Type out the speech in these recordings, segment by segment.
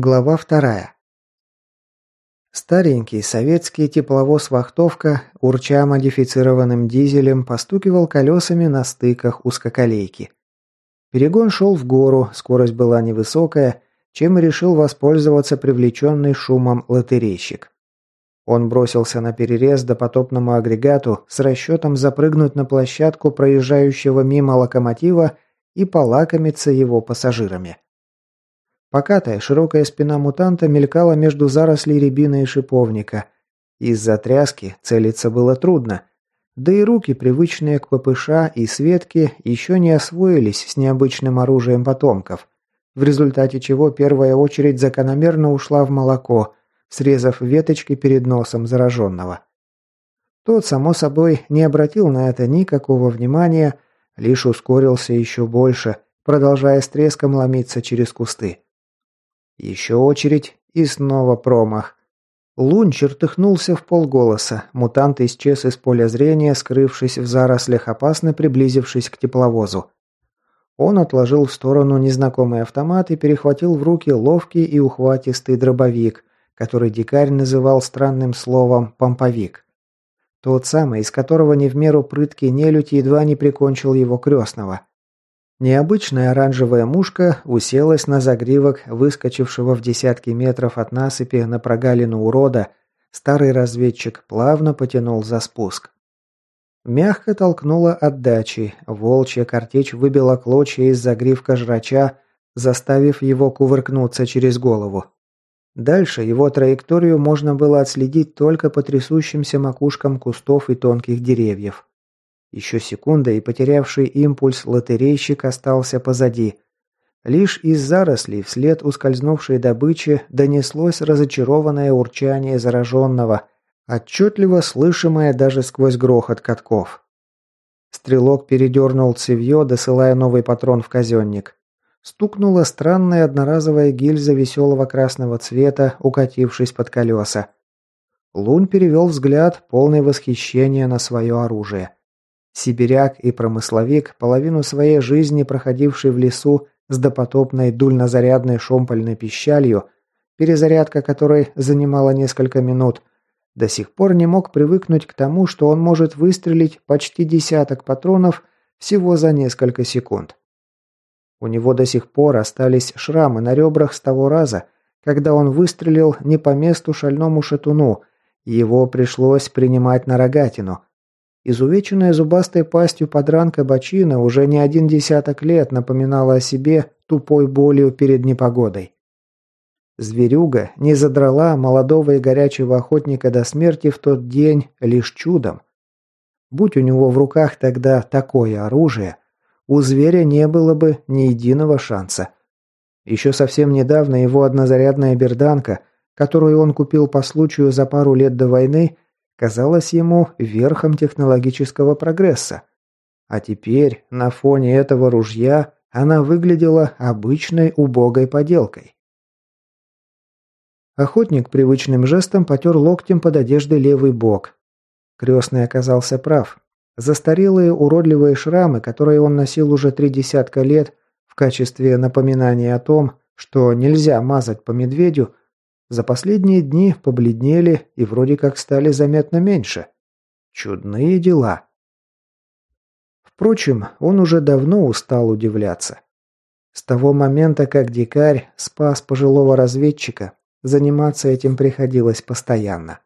Глава вторая. Старенький советский тепловоз-вахтовка, урча модифицированным дизелем, постукивал колесами на стыках узкоколейки. Перегон шел в гору, скорость была невысокая, чем решил воспользоваться привлеченный шумом лотерейщик. Он бросился на перерез допотопному агрегату с расчетом запрыгнуть на площадку проезжающего мимо локомотива и полакомиться его пассажирами. Покатая широкая спина мутанта мелькала между зарослей рябины и шиповника. Из-за тряски целиться было трудно. Да и руки, привычные к ППШ и Светке, еще не освоились с необычным оружием потомков, в результате чего первая очередь закономерно ушла в молоко, срезав веточки перед носом зараженного. Тот, само собой, не обратил на это никакого внимания, лишь ускорился еще больше, продолжая с треском ломиться через кусты. Еще очередь и снова промах. Лун чертыхнулся в полголоса. Мутант исчез из поля зрения, скрывшись в зарослях, опасно приблизившись к тепловозу. Он отложил в сторону незнакомый автомат и перехватил в руки ловкий и ухватистый дробовик, который дикарь называл странным словом «помповик». Тот самый, из которого не в меру прыткий нелюдь едва не прикончил его крестного. Необычная оранжевая мушка уселась на загривок выскочившего в десятки метров от насыпи на прогалину урода. Старый разведчик плавно потянул за спуск. Мягко толкнула отдачи. Волчья картечь выбила клочья из загривка жрача, заставив его кувыркнуться через голову. Дальше его траекторию можно было отследить только по трясущимся макушкам кустов и тонких деревьев. Еще секунда, и потерявший импульс лотерейщик остался позади. Лишь из зарослей вслед ускользнувшей добычи донеслось разочарованное урчание зараженного, отчетливо слышимое даже сквозь грохот катков. Стрелок передернул цевье, досылая новый патрон в казенник. Стукнула странная одноразовая гильза веселого красного цвета, укатившись под колеса. Лун перевел взгляд, полный восхищения на свое оружие. Сибиряк и промысловик, половину своей жизни проходивший в лесу с допотопной дульнозарядной шомпольной пищалью, перезарядка которой занимала несколько минут, до сих пор не мог привыкнуть к тому, что он может выстрелить почти десяток патронов всего за несколько секунд. У него до сих пор остались шрамы на ребрах с того раза, когда он выстрелил не по месту шальному шатуну, и его пришлось принимать на рогатину – Изувеченная зубастой пастью подранка бочина уже не один десяток лет напоминала о себе тупой болью перед непогодой. Зверюга не задрала молодого и горячего охотника до смерти в тот день лишь чудом. Будь у него в руках тогда такое оружие, у зверя не было бы ни единого шанса. Еще совсем недавно его однозарядная берданка, которую он купил по случаю за пару лет до войны, казалась ему верхом технологического прогресса. А теперь, на фоне этого ружья, она выглядела обычной убогой поделкой. Охотник привычным жестом потер локтем под одеждой левый бок. Крестный оказался прав. Застарелые уродливые шрамы, которые он носил уже три десятка лет, в качестве напоминания о том, что нельзя мазать по медведю, за последние дни побледнели и вроде как стали заметно меньше. Чудные дела. Впрочем, он уже давно устал удивляться. С того момента, как дикарь спас пожилого разведчика, заниматься этим приходилось постоянно.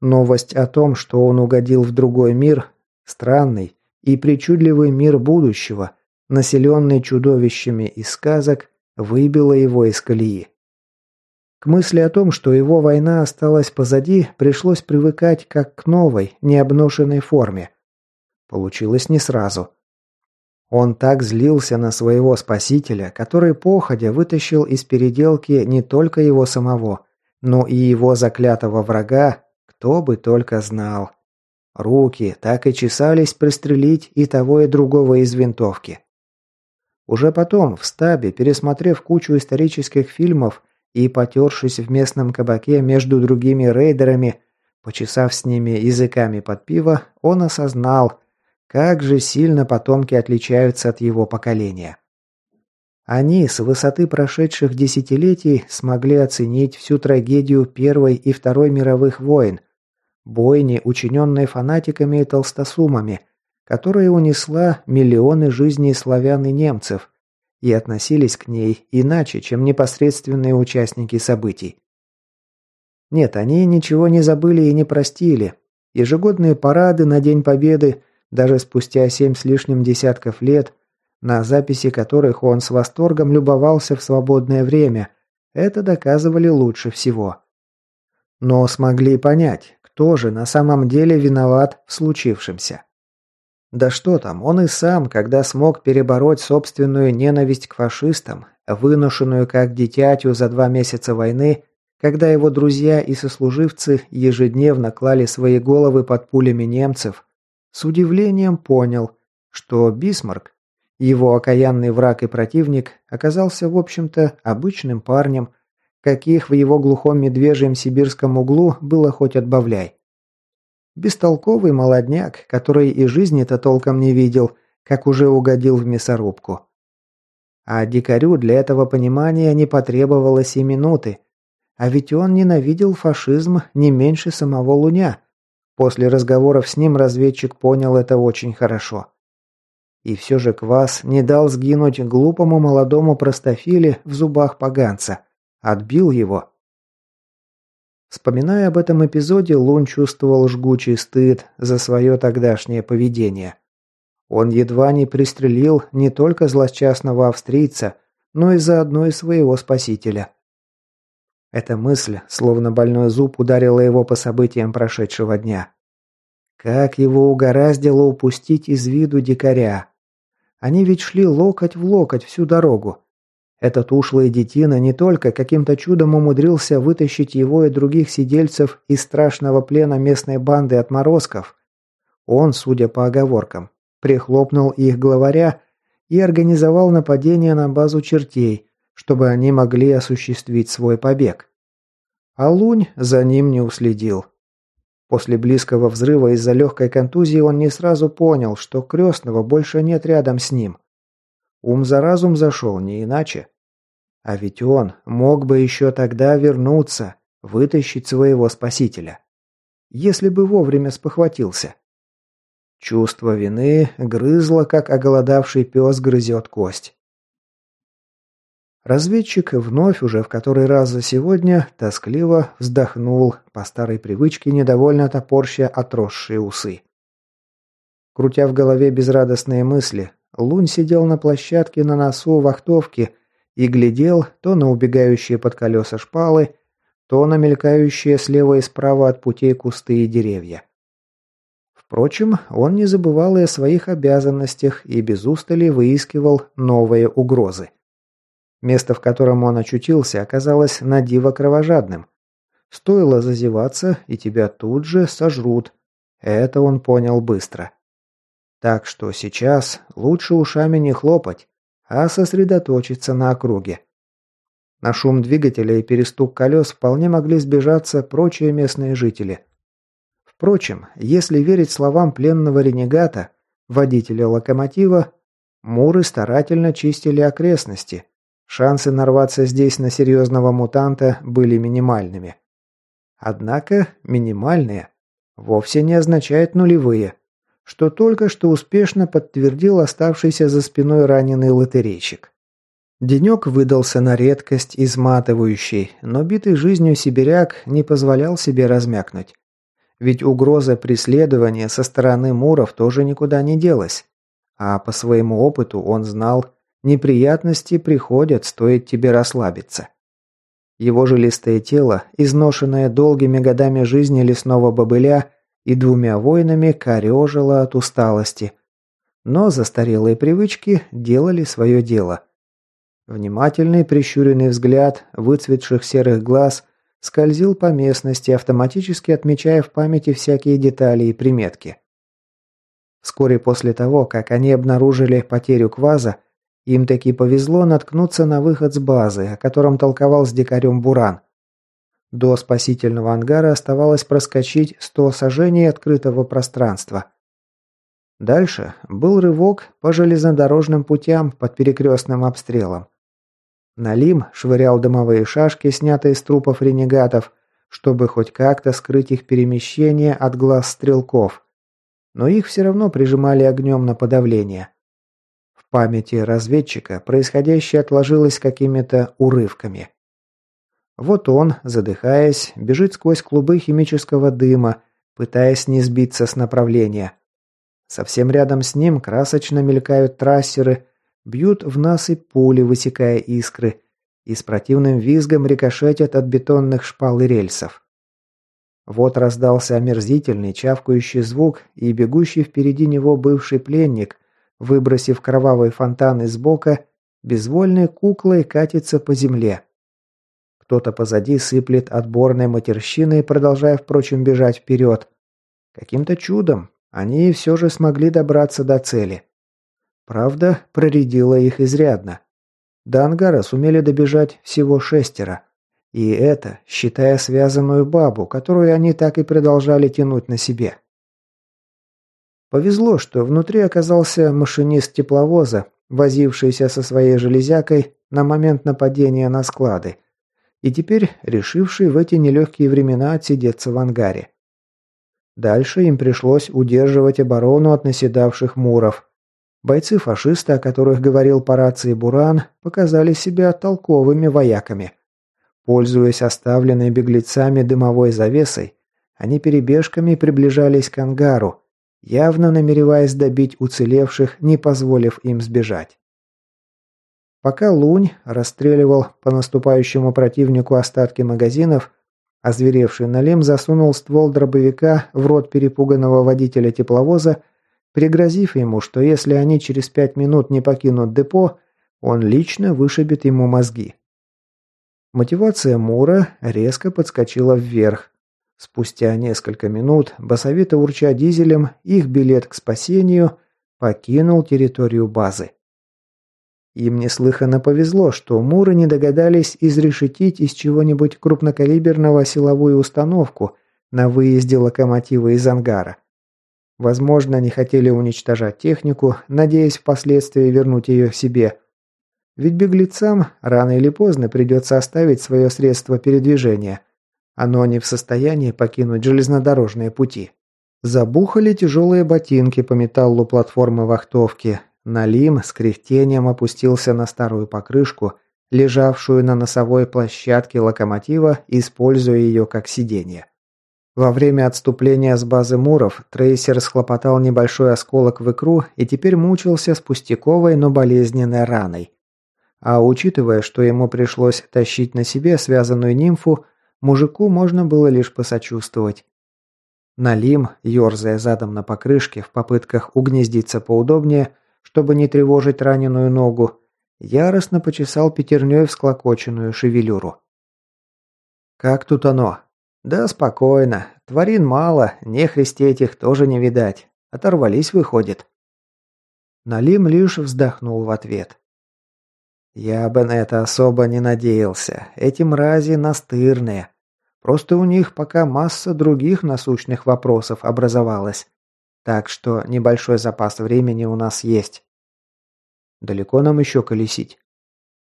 Новость о том, что он угодил в другой мир, странный и причудливый мир будущего, населенный чудовищами из сказок, выбила его из колеи. К мысли о том, что его война осталась позади, пришлось привыкать как к новой, необношенной форме. Получилось не сразу. Он так злился на своего спасителя, который походя вытащил из переделки не только его самого, но и его заклятого врага, кто бы только знал. Руки так и чесались пристрелить и того, и другого из винтовки. Уже потом, в стабе, пересмотрев кучу исторических фильмов, и, потершись в местном кабаке между другими рейдерами, почесав с ними языками под пиво, он осознал, как же сильно потомки отличаются от его поколения. Они с высоты прошедших десятилетий смогли оценить всю трагедию Первой и Второй мировых войн, бойни, учиненные фанатиками и толстосумами, которая унесла миллионы жизней славян и немцев, и относились к ней иначе, чем непосредственные участники событий. Нет, они ничего не забыли и не простили. Ежегодные парады на День Победы, даже спустя семь с лишним десятков лет – на записи которых он с восторгом любовался в свободное время, это доказывали лучше всего. Но смогли понять, кто же на самом деле виноват в случившемся. Да что там, он и сам, когда смог перебороть собственную ненависть к фашистам, выношенную как дитятю за два месяца войны, когда его друзья и сослуживцы ежедневно клали свои головы под пулями немцев, с удивлением понял, что Бисмарк его окаянный враг и противник оказался, в общем-то, обычным парнем, каких в его глухом медвежьем сибирском углу было хоть отбавляй. Бестолковый молодняк, который и жизни-то толком не видел, как уже угодил в мясорубку. А дикарю для этого понимания не потребовалось и минуты. А ведь он ненавидел фашизм не меньше самого Луня. После разговоров с ним разведчик понял это очень хорошо. И все же Квас не дал сгинуть глупому молодому простофиле в зубах поганца. Отбил его. Вспоминая об этом эпизоде, Лун чувствовал жгучий стыд за свое тогдашнее поведение. Он едва не пристрелил не только злосчастного австрийца, но и заодно и своего спасителя. Эта мысль, словно больной зуб, ударила его по событиям прошедшего дня. Как его угораздило упустить из виду дикаря, они ведь шли локоть в локоть всю дорогу. Этот ушлый детина не только каким-то чудом умудрился вытащить его и других сидельцев из страшного плена местной банды отморозков. Он, судя по оговоркам, прихлопнул их главаря и организовал нападение на базу чертей, чтобы они могли осуществить свой побег. А Лунь за ним не уследил. После близкого взрыва из-за легкой контузии он не сразу понял, что крестного больше нет рядом с ним. Ум за разум зашел, не иначе. А ведь он мог бы еще тогда вернуться, вытащить своего спасителя. Если бы вовремя спохватился. Чувство вины грызло, как оголодавший пес грызет кость. Разведчик вновь уже в который раз за сегодня тоскливо вздохнул, по старой привычке недовольно топорща отросшие усы. Крутя в голове безрадостные мысли, Лунь сидел на площадке на носу вахтовки и глядел то на убегающие под колеса шпалы, то на мелькающие слева и справа от путей кусты и деревья. Впрочем, он не забывал и о своих обязанностях и без устали выискивал новые угрозы. Место, в котором он очутился, оказалось на диво кровожадным. Стоило зазеваться, и тебя тут же сожрут. Это он понял быстро. Так что сейчас лучше ушами не хлопать, а сосредоточиться на округе. На шум двигателя и перестук колес вполне могли сбежаться прочие местные жители. Впрочем, если верить словам пленного ренегата, водителя локомотива, муры старательно чистили окрестности, Шансы нарваться здесь на серьезного мутанта были минимальными. Однако минимальные вовсе не означает нулевые, что только что успешно подтвердил оставшийся за спиной раненый лотерейщик. Денек выдался на редкость изматывающий, но битый жизнью сибиряк не позволял себе размякнуть. Ведь угроза преследования со стороны муров тоже никуда не делась. А по своему опыту он знал, Неприятности приходят, стоит тебе расслабиться. Его жилистое тело, изношенное долгими годами жизни лесного бобыля и двумя войнами, корежило от усталости. Но застарелые привычки делали свое дело. Внимательный прищуренный взгляд выцветших серых глаз скользил по местности, автоматически отмечая в памяти всякие детали и приметки. Вскоре после того, как они обнаружили потерю кваза, им таки повезло наткнуться на выход с базы, о котором толковал с дикарем Буран. До спасительного ангара оставалось проскочить 100 сажений открытого пространства. Дальше был рывок по железнодорожным путям под перекрестным обстрелом. Налим швырял дымовые шашки, снятые с трупов ренегатов, чтобы хоть как-то скрыть их перемещение от глаз стрелков. Но их все равно прижимали огнем на подавление. В памяти разведчика происходящее отложилось какими-то урывками. Вот он, задыхаясь, бежит сквозь клубы химического дыма, пытаясь не сбиться с направления. Совсем рядом с ним красочно мелькают трассеры, бьют в насыпь пули, высекая искры, и с противным визгом рикошетят от бетонных шпал и рельсов. Вот раздался омерзительный чавкающий звук, и бегущий впереди него бывший пленник, выбросив кровавый фонтан из бока, безвольной куклой катится по земле. Кто-то позади сыплет отборной матерщиной, продолжая, впрочем, бежать вперед. Каким-то чудом они все же смогли добраться до цели. Правда, проредило их изрядно. До ангара сумели добежать всего шестеро. И это, считая связанную бабу, которую они так и продолжали тянуть на себе. Повезло, что внутри оказался машинист тепловоза, возившийся со своей железякой на момент нападения на склады, и теперь решивший в эти нелегкие времена отсидеться в ангаре. Дальше им пришлось удерживать оборону от наседавших муров. Бойцы фашиста, о которых говорил по рации Буран, показали себя толковыми вояками. Пользуясь оставленной беглецами дымовой завесой, они перебежками приближались к ангару, явно намереваясь добить уцелевших, не позволив им сбежать. Пока Лунь расстреливал по наступающему противнику остатки магазинов, озверевший Налим засунул ствол дробовика в рот перепуганного водителя тепловоза пригрозив ему, что если они через пять минут не покинут депо, он лично вышибет ему мозги. Мотивация Мура резко подскочила вверх. Спустя несколько минут, басовито урча дизелем, их билет к спасению покинул территорию базы. Им неслыханно повезло, что Муры не догадались изрешетить из чего-нибудь крупнокалиберного силовую установку на выезде локомотива из ангара. Возможно, они хотели уничтожать технику, надеясь впоследствии вернуть ее себе. Ведь беглецам рано или поздно придется оставить свое средство передвижения. Оно не в состоянии покинуть железнодорожные пути. Забухали тяжелые ботинки по металлу платформы вахтовки. Налим с кряхтением опустился на старую покрышку, лежавшую на носовой площадке локомотива, используя ее как сиденье. Во время отступления с базы Муров трейсер схлопотал небольшой осколок в икру и теперь мучился с пустяковой, но болезненной раной. А учитывая, что ему пришлось тащить на себе связанную нимфу, мужику можно было лишь посочувствовать. Налим, ерзая задом на покрышке в попытках угнездиться поудобнее, чтобы не тревожить раненую ногу, яростно почесал пятерней всклокоченную шевелюру. «Как тут оно?» «Да спокойно. Тварин мало, нехристи этих тоже не видать. Оторвались, выходит». Налим лишь вздохнул в ответ. «Я бы на это особо не надеялся. Эти мрази настырные. Просто у них пока масса других насущных вопросов образовалась. Так что небольшой запас времени у нас есть. Далеко нам еще колесить?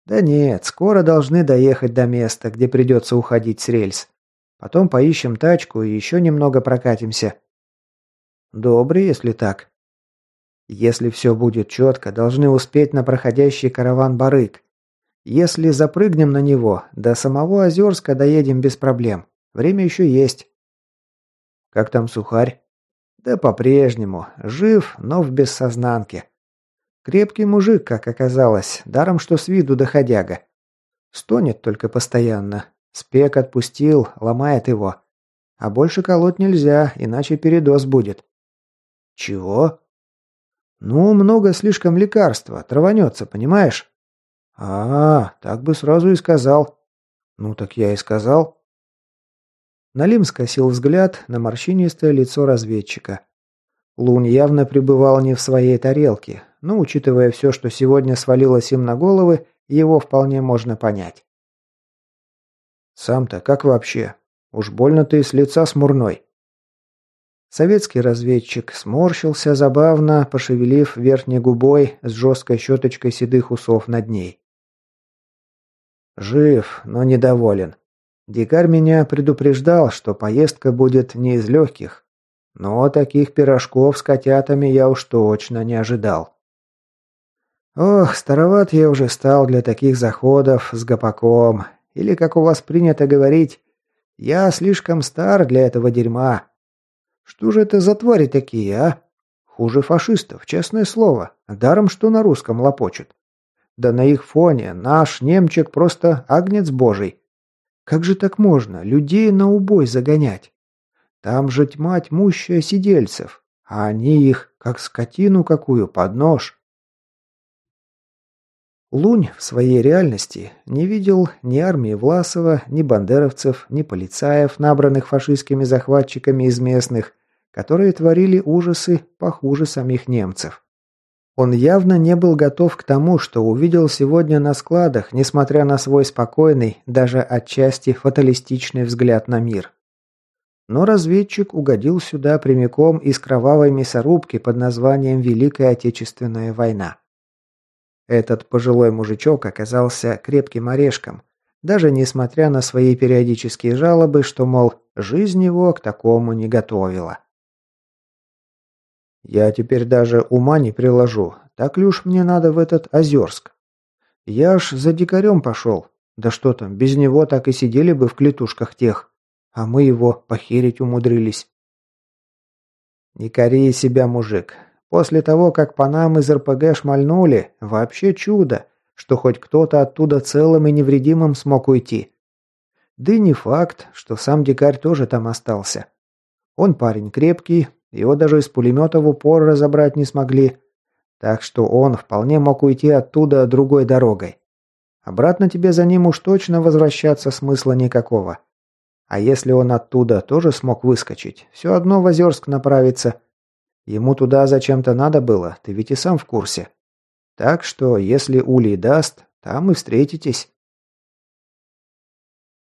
Да нет, скоро должны доехать до места, где придется уходить с рельс. Потом поищем тачку и еще немного прокатимся. Добрый, если так. Если все будет четко, должны успеть на проходящий караван барык. Если запрыгнем на него, до самого Озерска доедем без проблем. Время еще есть. Как там сухарь? Да по-прежнему. Жив, но в бессознанке. Крепкий мужик, как оказалось, даром что с виду доходяга. Стонет только постоянно, Спек отпустил, ломает его. А больше колоть нельзя, иначе передоз будет. Чего? Ну, много слишком лекарства, траванется, понимаешь? А, так бы сразу и сказал. Ну так я и сказал. Налим скосил взгляд на морщинистое лицо разведчика. Лун явно пребывал не в своей тарелке, но, учитывая все, что сегодня свалилось им на головы, его вполне можно понять. Сам-то как вообще? Уж больно ты с лица смурной. Советский разведчик сморщился забавно, пошевелив верхней губой с жесткой щеточкой седых усов над ней. Жив, но недоволен. Дикарь меня предупреждал, что поездка будет не из легких. Но таких пирожков с котятами я уж точно не ожидал. Ох, староват я уже стал для таких заходов с гопаком. Или, как у вас принято говорить, я слишком стар для этого дерьма. Что же это за твари такие, а? Хуже фашистов, честное слово. Даром, что на русском лопочут. Да на их фоне наш немчик просто агнец божий. Как же так можно людей на убой загонять? Там же тьма тьмущая сидельцев, а они их, как скотину какую, под нож. Лунь в своей реальности не видел ни армии Власова, ни бандеровцев, ни полицаев, набранных фашистскими захватчиками из местных, которые творили ужасы похуже самих немцев. Он явно не был готов к тому, что увидел сегодня на складах, несмотря на свой спокойный, даже отчасти фаталистичный взгляд на мир. Но разведчик угодил сюда прямиком из кровавой мясорубки под названием Великая Отечественная война. Этот пожилой мужичок оказался крепким орешком, даже несмотря на свои периодические жалобы, что, мол, жизнь его к такому не готовила. Я теперь даже ума не приложу. Так ли уж мне надо в этот Озерск? Я аж за дикарем пошел. Да что там, без него так и сидели бы в клетушках тех. А мы его похерить умудрились. Не кори себя, мужик. После того, как по нам из РПГ шмальнули, вообще чудо, что хоть кто-то оттуда целым и невредимым смог уйти. Да не факт, что сам дикарь тоже там остался. Он парень крепкий, его даже из пулемета в упор разобрать не смогли. Так что он вполне мог уйти оттуда другой дорогой. Обратно тебе за ним уж точно возвращаться смысла никакого. А если он оттуда тоже смог выскочить, все одно в Озерск направиться. Ему туда зачем-то надо было, ты ведь и сам в курсе. Так что, если Улей даст, там и встретитесь.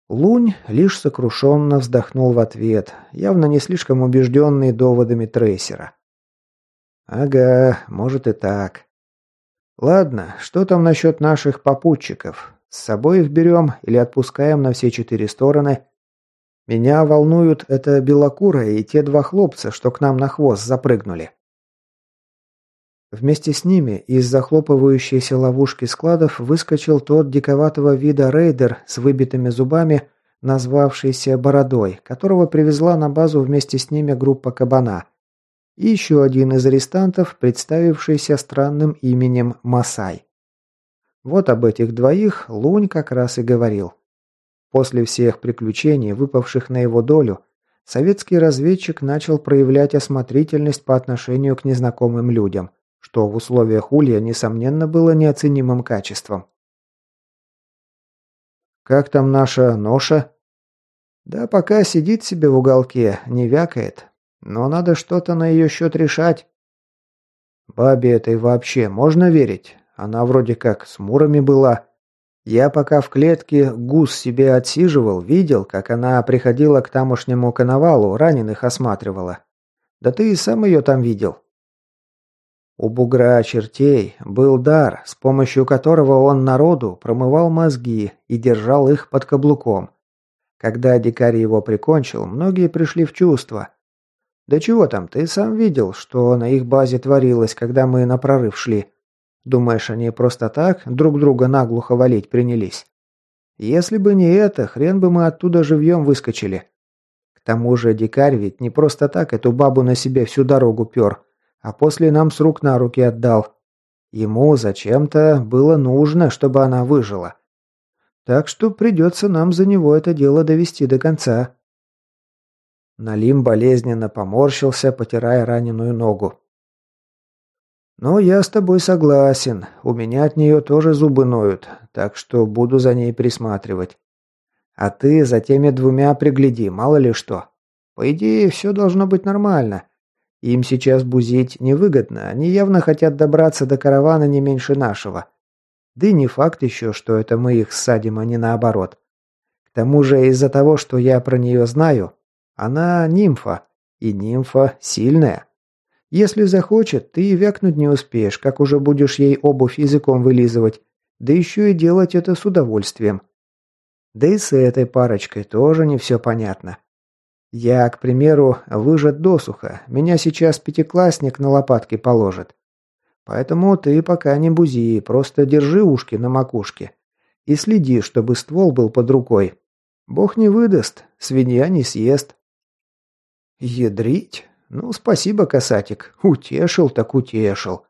Лунь лишь сокрушенно вздохнул в ответ, явно не слишком убежденный доводами трейсера. «Ага, может и так. Ладно, что там насчет наших попутчиков? С собой их берем или отпускаем на все четыре стороны? Меня волнуют это белокурая и те два хлопца, что к нам на хвост запрыгнули». Вместе с ними из захлопывающейся ловушки складов выскочил тот диковатого вида рейдер с выбитыми зубами, назвавшийся Бородой, которого привезла на базу вместе с ними группа Кабана. И еще один из арестантов, представившийся странным именем Масай. Вот об этих двоих Лунь как раз и говорил. После всех приключений, выпавших на его долю, советский разведчик начал проявлять осмотрительность по отношению к незнакомым людям – что в условиях улья, несомненно, было неоценимым качеством. «Как там наша ноша?» «Да пока сидит себе в уголке, не вякает. Но надо что-то на ее счет решать». «Бабе этой вообще можно верить? Она вроде как с мурами была. Я пока в клетке гус себе отсиживал, видел, как она приходила к тамошнему коновалу, раненых осматривала. Да ты и сам ее там видел». У бугра чертей был дар, с помощью которого он народу промывал мозги и держал их под каблуком. Когда дикарь его прикончил, многие пришли в чувство. Да чего там, ты сам видел, что на их базе творилось, когда мы на прорыв шли. Думаешь, они просто так друг друга наглухо валить принялись? Если бы не это, хрен бы мы оттуда живьем выскочили. К тому же дикарь ведь не просто так эту бабу на себе всю дорогу пер а после нам с рук на руки отдал. Ему зачем-то было нужно, чтобы она выжила. Так что придется нам за него это дело довести до конца. Налим болезненно поморщился, потирая раненую ногу. «Ну, я с тобой согласен. У меня от нее тоже зубы ноют, так что буду за ней присматривать. А ты за теми двумя пригляди, мало ли что. По идее, все должно быть нормально. Им сейчас бузить невыгодно, они явно хотят добраться до каравана не меньше нашего. Да и не факт еще, что это мы их ссадим, а не наоборот. К тому же из-за того, что я про нее знаю, она нимфа, и нимфа сильная. Если захочет, ты и вякнуть не успеешь, как уже будешь ей обувь языком вылизывать, да еще и делать это с удовольствием. Да и с этой парочкой тоже не все понятно. Я, к примеру, выжат досуха. Меня сейчас пятиклассник на лопатки положит. Поэтому ты пока не бузи, просто держи ушки на макушке. И следи, чтобы ствол был под рукой. Бог не выдаст, свинья не съест. Ядрить? Ну, спасибо, касатик. Утешил так утешил.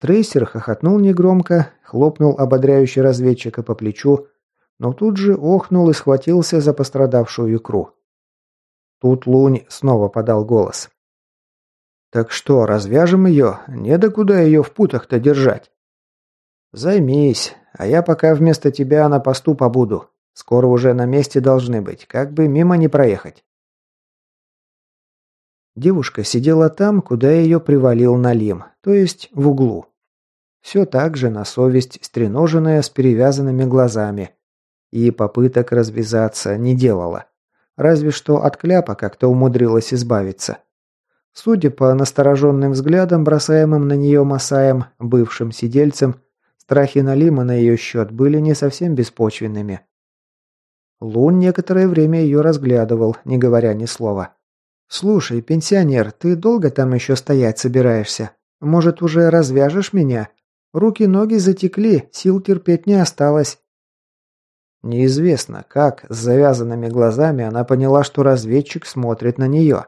Трейсер хохотнул негромко, хлопнул ободряющий разведчика по плечу, но тут же охнул и схватился за пострадавшую икру. Тут Лунь снова подал голос. «Так что, развяжем ее? Не до куда ее в путах-то держать?» «Займись, а я пока вместо тебя на посту побуду. Скоро уже на месте должны быть, как бы мимо не проехать». Девушка сидела там, куда ее привалил Налим, то есть в углу. Все так же на совесть стреноженная с перевязанными глазами. И попыток развязаться не делала. Разве что от кляпа как-то умудрилась избавиться. Судя по настороженным взглядам, бросаемым на нее Масаем, бывшим сидельцем, страхи Налима на ее счет были не совсем беспочвенными. Лун некоторое время ее разглядывал, не говоря ни слова. «Слушай, пенсионер, ты долго там еще стоять собираешься? Может, уже развяжешь меня? Руки-ноги затекли, сил терпеть не осталось». Неизвестно, как с завязанными глазами она поняла, что разведчик смотрит на нее.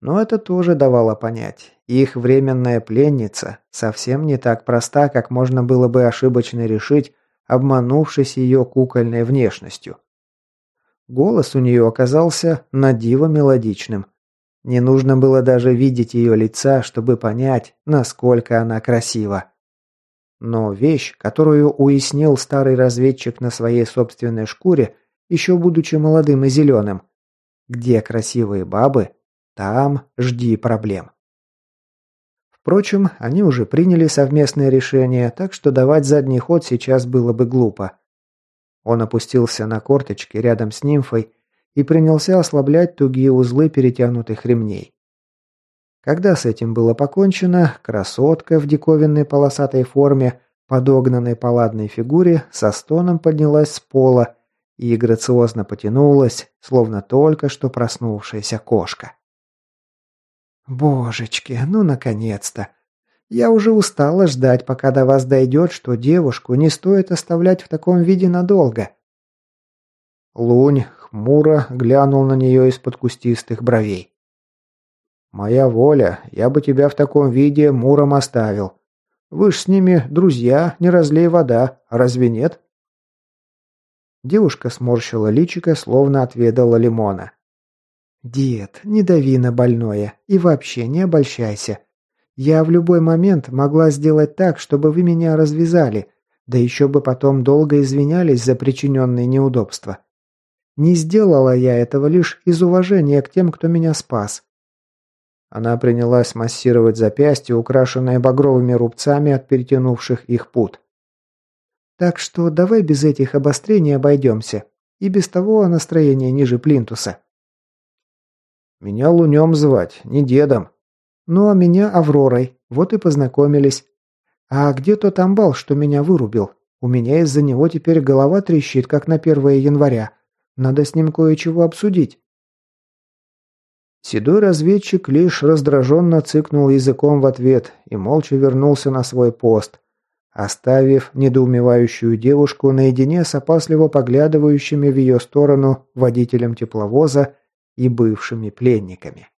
Но это тоже давало понять. Их временная пленница совсем не так проста, как можно было бы ошибочно решить, обманувшись ее кукольной внешностью. Голос у нее оказался надиво мелодичным. Не нужно было даже видеть ее лица, чтобы понять, насколько она красива. Но вещь, которую уяснил старый разведчик на своей собственной шкуре, еще будучи молодым и зеленым. Где красивые бабы, там жди проблем. Впрочем, они уже приняли совместное решение, так что давать задний ход сейчас было бы глупо. Он опустился на корточки рядом с нимфой и принялся ослаблять тугие узлы перетянутых ремней. Когда с этим было покончено, красотка в диковинной полосатой форме, подогнанной по ладной фигуре, со стоном поднялась с пола и грациозно потянулась, словно только что проснувшаяся кошка. «Божечки, ну наконец-то! Я уже устала ждать, пока до вас дойдет, что девушку не стоит оставлять в таком виде надолго». Лунь хмуро глянул на нее из-под кустистых бровей. «Моя воля, я бы тебя в таком виде муром оставил. Вы ж с ними друзья, не разлей вода, разве нет?» Девушка сморщила личико, словно отведала лимона. «Дед, не дави на больное и вообще не обольщайся. Я в любой момент могла сделать так, чтобы вы меня развязали, да еще бы потом долго извинялись за причиненные неудобства. Не сделала я этого лишь из уважения к тем, кто меня спас. Она принялась массировать запястье, украшенное багровыми рубцами от перетянувших их пут. «Так что давай без этих обострений обойдемся. И без того настроение ниже плинтуса». «Меня Лунем звать, не дедом». «Ну, а меня Авророй. Вот и познакомились. А где тот амбал, что меня вырубил? У меня из-за него теперь голова трещит, как на 1 января. Надо с ним кое-чего обсудить». Седой разведчик лишь раздраженно цыкнул языком в ответ и молча вернулся на свой пост, оставив недоумевающую девушку наедине с опасливо поглядывающими в ее сторону водителем тепловоза и бывшими пленниками.